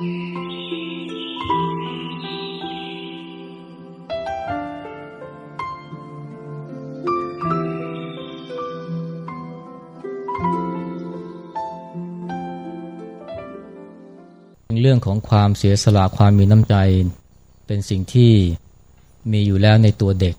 เรื่องของความเสียสละความมีน้ำใจ เป็นสิ่งที่มีอยู่แล้วในตัวเด็ก